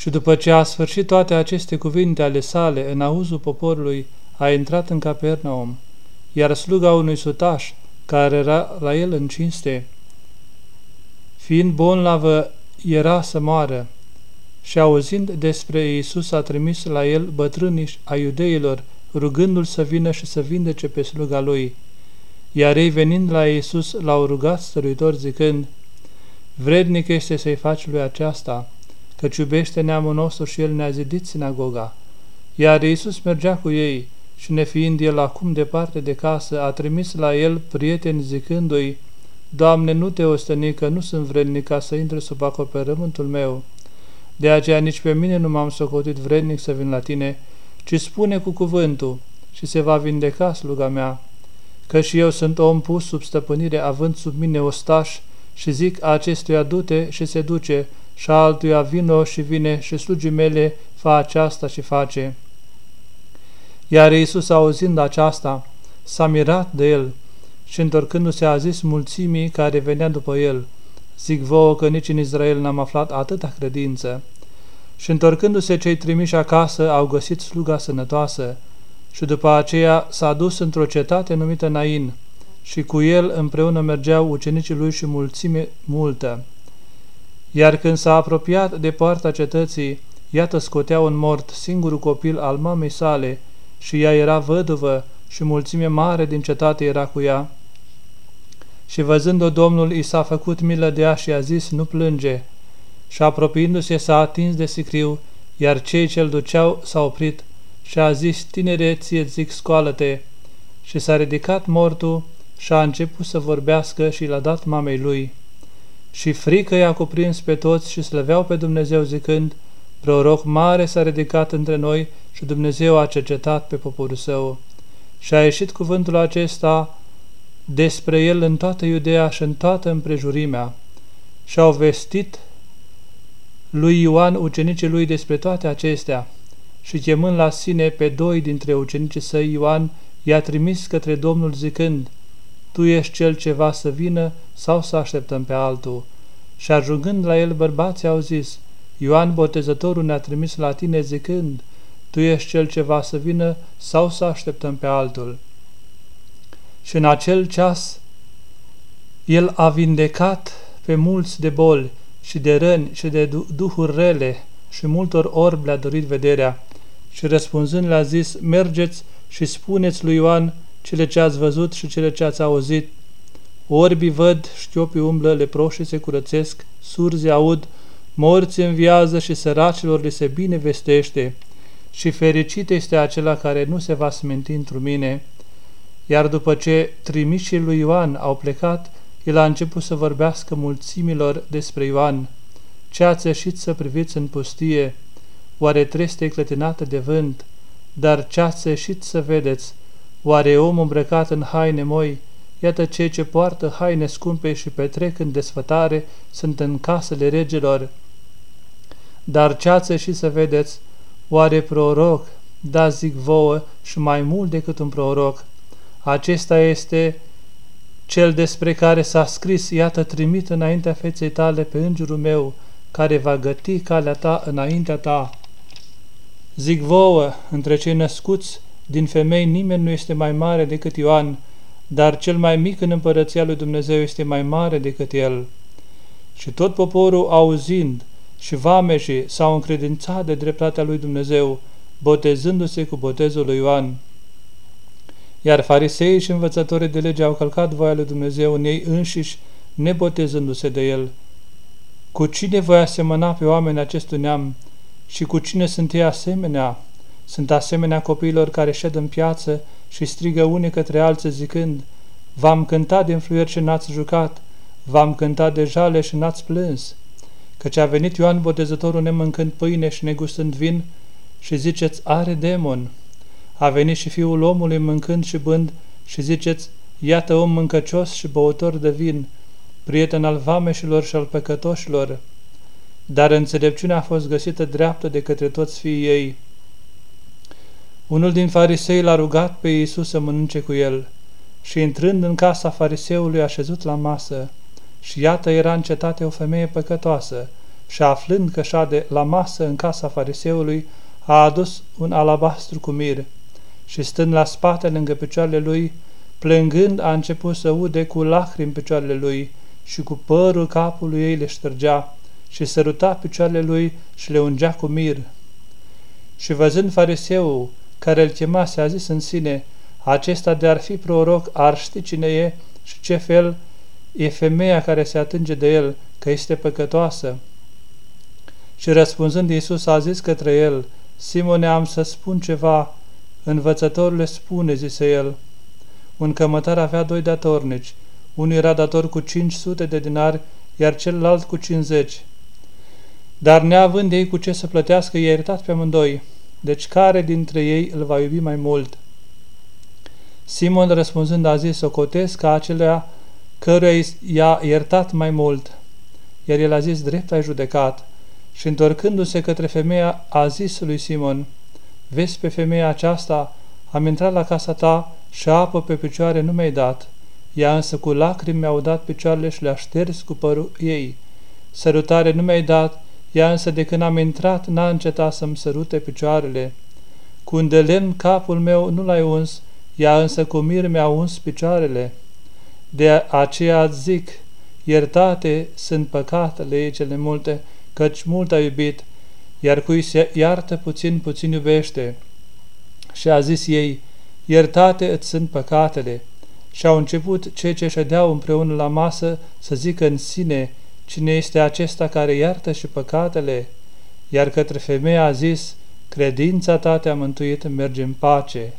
Și după ce a sfârșit toate aceste cuvinte ale sale în auzul poporului, a intrat în Capernaum, iar sluga unui sutaș, care era la el în cinste, fiind bolnavă, era să moară. Și auzind despre Iisus a trimis la el bătrâniși a iudeilor, rugându-l să vină și să vindece pe sluga lui. Iar ei venind la Iisus l-au rugat stăruitor zicând, Vrednic este să-i faci lui aceasta, căci iubește neamul nostru și el ne-a zidit sinagoga. Iar Iisus mergea cu ei și nefiind el acum departe de casă, a trimis la el prieteni zicându-i, Doamne, nu te ostăni că nu sunt vrednic ca să intre sub acoperământul meu. De aceea nici pe mine nu m-am socotit vrednic să vin la tine, ci spune cu cuvântul și se va vindeca sluga mea, că și eu sunt om pus sub stăpânire, având sub mine ostaș, și zic acestuia du-te și se duce, și altuia vino și vine și slugii mele fa aceasta și face. Iar Iisus, auzind aceasta, s-a mirat de el și întorcându-se a zis mulțimii care venea după el, zic vouă că nici în Israel n-am aflat atâta credință. Și întorcându-se cei trimiși acasă, au găsit sluga sănătoasă și după aceea s-a dus într-o cetate numită Nain și cu el împreună mergeau ucenicii lui și mulțime multă. Iar când s-a apropiat de poarta cetății, iată scotea un mort, singurul copil al mamei sale, și ea era văduvă și mulțime mare din cetate era cu ea. Și văzând-o Domnul i s-a făcut milă de ea și a zis, nu plânge. Și apropiindu-se s-a atins de sicriu, iar cei ce-l duceau s-au oprit și a zis, tinere, ție zic, scoală-te. Și s-a ridicat mortul și a început să vorbească și l-a dat mamei lui. Și frică i-a cuprins pe toți și slăveau pe Dumnezeu zicând, Proroc mare s-a ridicat între noi și Dumnezeu a cercetat pe poporul său. Și a ieșit cuvântul acesta despre el în toată Iudea și în toată împrejurimea. Și au vestit lui Ioan ucenicii lui despre toate acestea și chemând la sine pe doi dintre ucenicii săi, Ioan i-a trimis către Domnul zicând, Tu ești cel ce va să vină sau să așteptăm pe altul? Și ajungând la el, bărbații au zis, Ioan Botezătorul ne-a trimis la tine zicând, Tu ești cel ce va să vină sau să așteptăm pe altul? Și în acel ceas el a vindecat pe mulți de boli și de răni și de duhuri rele și multor orbi le-a dorit vederea. Și răspunzând le-a zis, mergeți și spuneți lui Ioan cele ce ați văzut și cele ce ați auzit. Orbii văd, șchiopii umblă, leproșii se curățesc, surzi aud, morți înviază și săracilor li se bine vestește. Și fericit este acela care nu se va smenti într mine. Iar după ce trimișii lui Ioan au plecat, el a început să vorbească mulțimilor despre Ioan. Ce ați ieșit să priviți în pustie? Oare treste clătinată de vânt? Dar ce ați ieșit să vedeți? Oare om îmbrăcat în haine moi? Iată cei ce poartă haine scumpe și petrec în desfătare sunt în casele regilor. Dar ce ați ieșit să vedeți? Oare proroc? Da, zic vouă, și mai mult decât un proroc. Acesta este cel despre care s-a scris, iată trimit înaintea feței tale pe îngerul meu, care va găti calea ta înaintea ta. Zic vouă, între cei născuți din femei nimeni nu este mai mare decât Ioan, dar cel mai mic în împărăția lui Dumnezeu este mai mare decât el. Și tot poporul auzind și vameșii s-au încredințat de dreptatea lui Dumnezeu, botezându-se cu botezul lui Ioan. Iar farisei și învățătorii de lege au călcat voia lui Dumnezeu în ei înșiși, nebotezându-se de el. Cu cine voi asemăna pe oameni acestui neam și cu cine sunt ei asemenea? Sunt asemenea copiilor care șed în piață și strigă unii către alții zicând, V-am cântat din fluier și n-ați jucat, v-am cântat de jale și n-ați plâns. Căci a venit Ioan Botezătorul nemâncând pâine și negustând vin și ziceți, are demon. A venit și fiul omului mâncând și bând și ziceți, iată om mâncăcios și băutor de vin, prieten al vameșilor și al păcătoșilor. Dar înțelepciunea a fost găsită dreaptă de către toți fiii ei. Unul din farisei l-a rugat pe Iisus să mănânce cu el. Și intrând în casa fariseului a șezut la masă. Și iată era în cetate o femeie păcătoasă. Și aflând că șade la masă în casa fariseului, a adus un alabastru cu mir. Și stând la spate lângă picioarele lui, plângând a început să ude cu lacrimi picioarele lui și cu părul capului ei le ștergea și săruta picioarele lui și le ungea cu mir. Și văzând fariseul care îl chemase, a zis în sine, acesta de ar fi proroc, ar ști cine e și ce fel e femeia care se atinge de el, că este păcătoasă. Și răspunzând Iisus a zis către el, Simone, am să spun ceva, învățătorule spune, zise el. Un cămătar avea doi datornici, unul era dator cu 500 de dinari, iar celălalt cu 50. Dar neavând ei cu ce să plătească, i-a iertat pe amândoi. Deci care dintre ei îl va iubi mai mult? Simon răspunzând a zis, socotesc ca acelea căruia i-a iertat mai mult. Iar el a zis, drept ai judecat. Și întorcându-se către femeia, a zis lui Simon, Vezi pe femeia aceasta, am intrat la casa ta și apă pe picioare nu mi-ai dat. Ea însă cu lacrimi mi-au dat picioarele și le-a șters cu părul ei. Sărutare nu mi-ai dat, ea însă de când am intrat n-a încetat să-mi sărute picioarele. Cu un de lemn capul meu nu l-ai uns, ea însă cu mir mi-a uns picioarele. De aceea zic, iertate sunt păcatele ei cele multe, căci mult a iubit, iar cui se iartă puțin, puțin iubește. Și a zis ei, iertate îți sunt păcatele. Și au început cei ce ședeau împreună la masă să zică în sine, cine este acesta care iartă și păcatele? Iar către femeia a zis, credința ta te-a mântuit, merge în pace.